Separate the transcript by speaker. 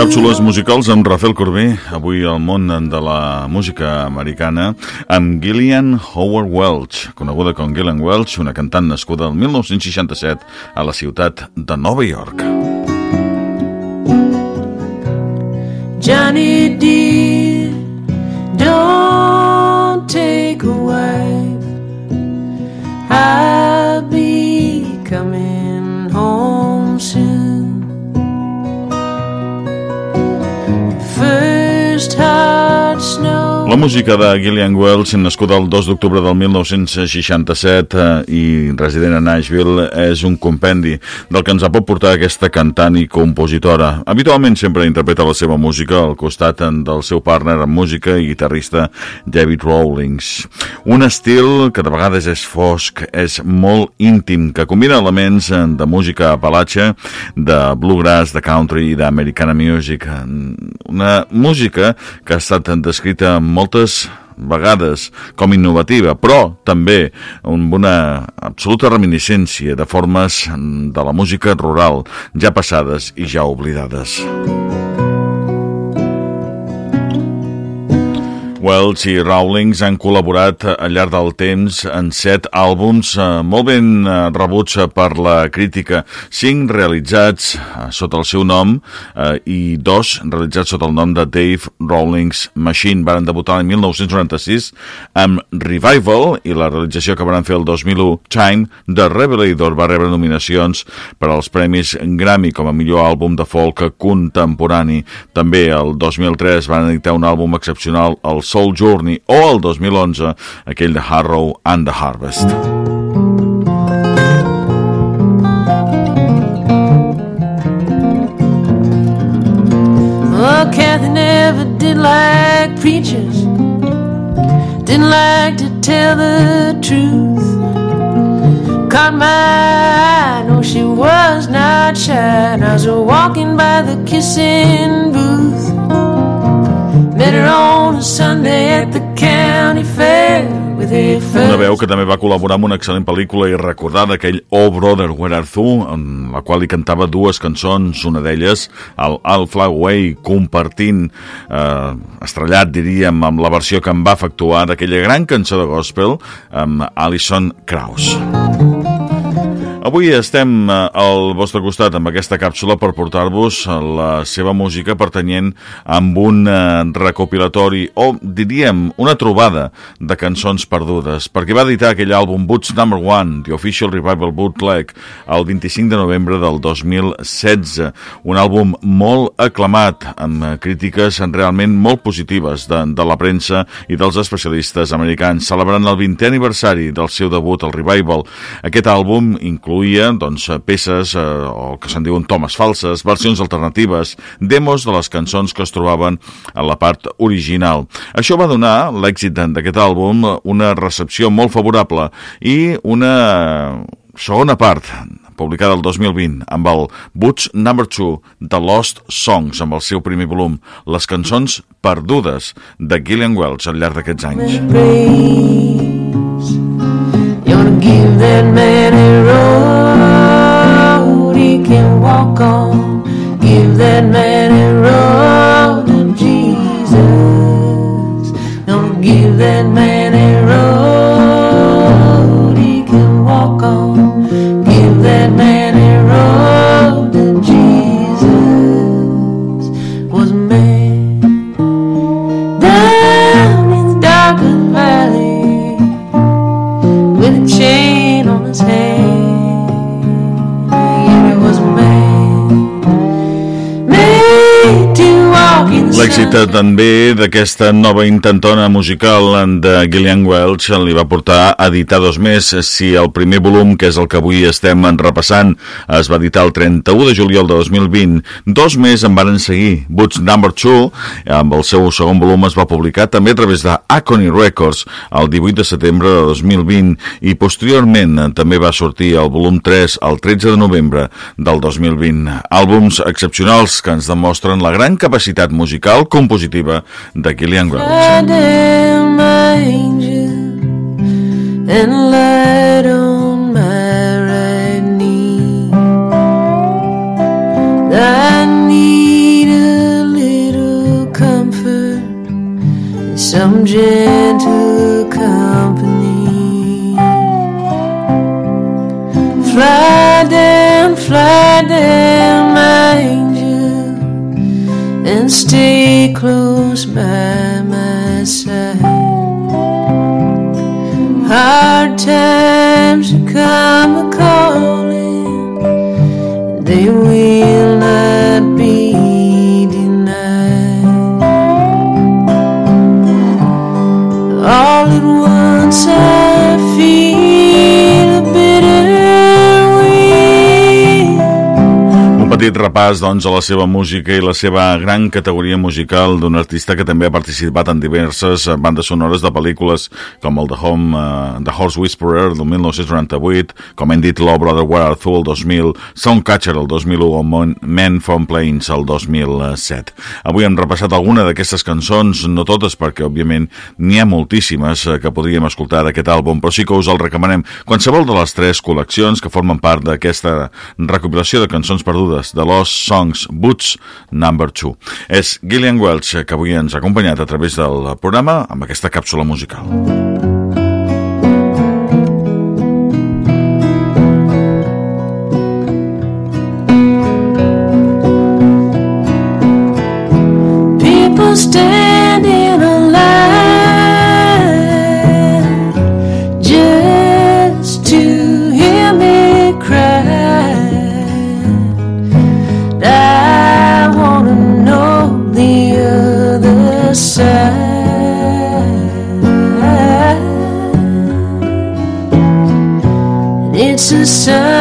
Speaker 1: Càpsules musicals amb Rafael Corbí, avui al món de la música americana, amb Gillian Howard Welch, coneguda com Gillian Welch, una cantant nascuda el 1967 a la ciutat de Nova York. Johnny dear, música de Gillian Wells, nascuda el 2 d'octubre del 1967 eh, i resident a Nashville, és un compendi del que ens ha pot portar aquesta cantant i compositora. Habitualment sempre interpreta la seva música al costat del seu partner en música i guitarrista David Rawlings. Un estil que de vegades és fosc, és molt íntim, que combina elements de música apalatxa, de bluegrass, de country i d'americana music. Una música que ha estat descrita molt moltes vegades com innovativa, però també amb una absoluta reminiscència de formes de la música rural ja passades i ja oblidades. Wells i Rawlings han col·laborat al llarg del temps en set àlbums eh, molt ben eh, rebuts per la crítica, cinc realitzats eh, sota el seu nom i dos realitzats sota el nom de Dave Rawlings Machine. Varen debutar en 1996 amb Revival i la realització que van fer el 2001 Time de Revelator va rebre nominacions per als premis Grammy com a millor àlbum de folk contemporani. També el 2003 van editar un àlbum excepcional, el Soul Journey o el 2011 aquell de Harrow and the Harvest. Well, Kathy never did like preachers. Didn't like to tell the truth. Caught my eye, no she was not shy. And I was walking by the kissing booth una veu que també va col·laborar amb una excel·lent pel·lícula i recordada, aquell Oh Brother, Where Are You, en la qual hi cantava dues cançons, una d'elles, el All Flag Way, compartint, eh, estrellat, diríem, amb la versió que en va efectuar d'aquella gran cançó de gospel amb Alison Krauss. Avui estem eh, al vostre costat amb aquesta càpsula per portar-vos la seva música pertanyent amb un eh, recopilatori o diríem una trobada de cançons perdudes perquè va editar aquell àlbum Boots Number One, The Official Revival Bootleg el 25 de novembre del 2016 un àlbum molt aclamat amb crítiques realment molt positives de, de la premsa i dels especialistes americans celebrant el 20è aniversari del seu debut al Revival. Aquest àlbum inclou incluïa doncs, peces eh, o que se'n diuen tomes falses, versions alternatives, demos de les cançons que es trobaven a la part original. Això va donar l'èxit d'aquest àlbum una recepció molt favorable i una segona part publicada el 2020 amb el Boots Number 2 The Lost Songs amb el seu primer volum les cançons perdudes de Gillian Welch al llarg d'aquests anys wanna give that man a road he can walk on. Give that man a road L'èxit també d'aquesta nova intentona musical de Gillian Welch li va portar a editar dos més. Si el primer volum, que és el que avui estem repassant, es va editar el 31 de juliol de 2020, dos més en van seguir. Boots Number 2, amb el seu segon volum, es va publicar també a través de Acony Records el 18 de setembre de 2020 i posteriorment també va sortir el volum 3 el 13 de novembre del 2020. Àlbums excepcionals que ens demostren la gran capacitat musical musical compositiva de Gillian Wells. some gentle company.
Speaker 2: Fly down, fly down. And stay close by my side. Hard times come
Speaker 1: Petit repàs doncs, a la seva música i la seva gran categoria musical d'un artista que també ha participat en diverses bandes sonores de pel·lícules com el The Home, uh, The Horse Whisperer del 1998, com hem dit Low Brother Where Art Thou el 2000, Soundcatcher el 2001 o Men from Plains el 2007. Avui hem repassat alguna d'aquestes cançons, no totes perquè òbviament n'hi ha moltíssimes eh, que podríem escoltar d'aquest àlbum, però sí que us el recomanem qualsevol de les tres col·leccions que formen part d'aquesta recopilació de cançons perdudes de Lost Songs Boots Number 2. És Gillian Welch que avui ens ha acompanyat a través del programa amb aquesta càpsula musical.
Speaker 2: sun.